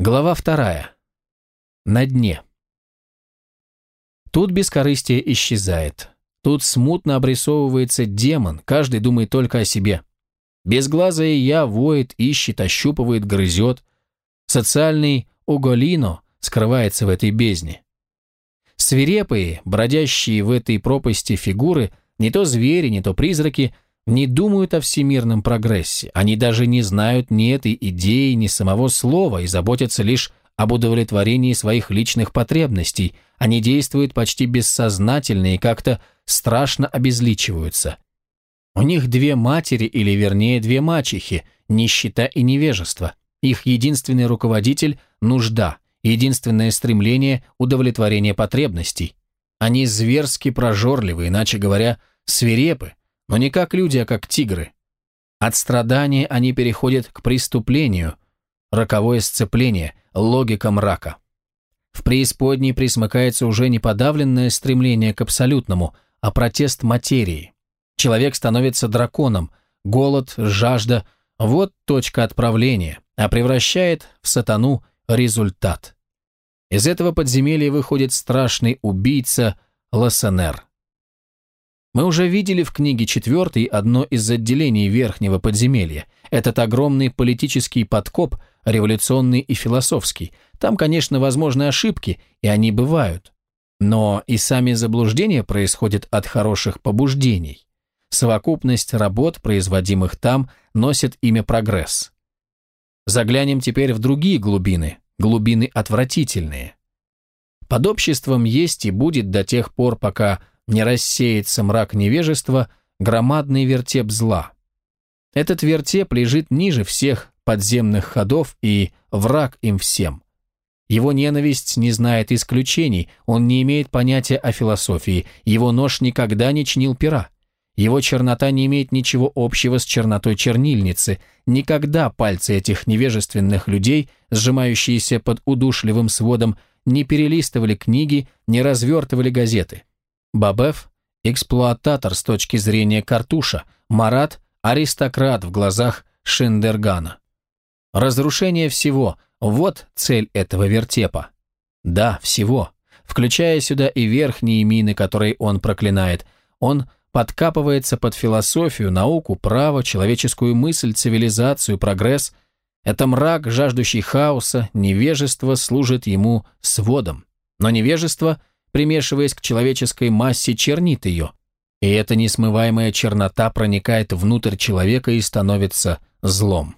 Глава вторая. На дне. Тут бескорыстие исчезает. Тут смутно обрисовывается демон, каждый думает только о себе. Безглазое «я» воет, ищет, ощупывает, грызет. Социальный «уголино» скрывается в этой бездне. Свирепые, бродящие в этой пропасти фигуры, не то звери, не то призраки, не думают о всемирном прогрессе. Они даже не знают ни этой идеи, ни самого слова и заботятся лишь об удовлетворении своих личных потребностей. Они действуют почти бессознательно и как-то страшно обезличиваются. У них две матери, или вернее две мачехи, нищета и невежество. Их единственный руководитель – нужда, единственное стремление – удовлетворение потребностей. Они зверски прожорливы, иначе говоря, свирепы, но не как люди, а как тигры. От страдания они переходят к преступлению, роковое сцепление, логика мрака. В преисподней присмыкается уже не подавленное стремление к абсолютному, а протест материи. Человек становится драконом, голод, жажда – вот точка отправления, а превращает в сатану результат. Из этого подземелья выходит страшный убийца Лассенер. Мы уже видели в книге четвертой одно из отделений верхнего подземелья. Этот огромный политический подкоп, революционный и философский. Там, конечно, возможны ошибки, и они бывают. Но и сами заблуждения происходят от хороших побуждений. Совокупность работ, производимых там, носит имя прогресс. Заглянем теперь в другие глубины, глубины отвратительные. Под обществом есть и будет до тех пор, пока не рассеется мрак невежества, громадный вертеп зла. Этот вертеп лежит ниже всех подземных ходов и враг им всем. Его ненависть не знает исключений, он не имеет понятия о философии, его нож никогда не чинил пера. Его чернота не имеет ничего общего с чернотой чернильницы. Никогда пальцы этих невежественных людей, сжимающиеся под удушливым сводом, не перелистывали книги, не развертывали газеты. Бабеф – эксплуататор с точки зрения Картуша, Марат – аристократ в глазах Шиндергана. Разрушение всего – вот цель этого вертепа. Да, всего, включая сюда и верхние мины, которые он проклинает. Он – подкапывается под философию, науку, право, человеческую мысль, цивилизацию, прогресс. Это мрак, жаждущий хаоса, невежество служит ему сводом. Но невежество, примешиваясь к человеческой массе, чернит ее. И эта несмываемая чернота проникает внутрь человека и становится злом.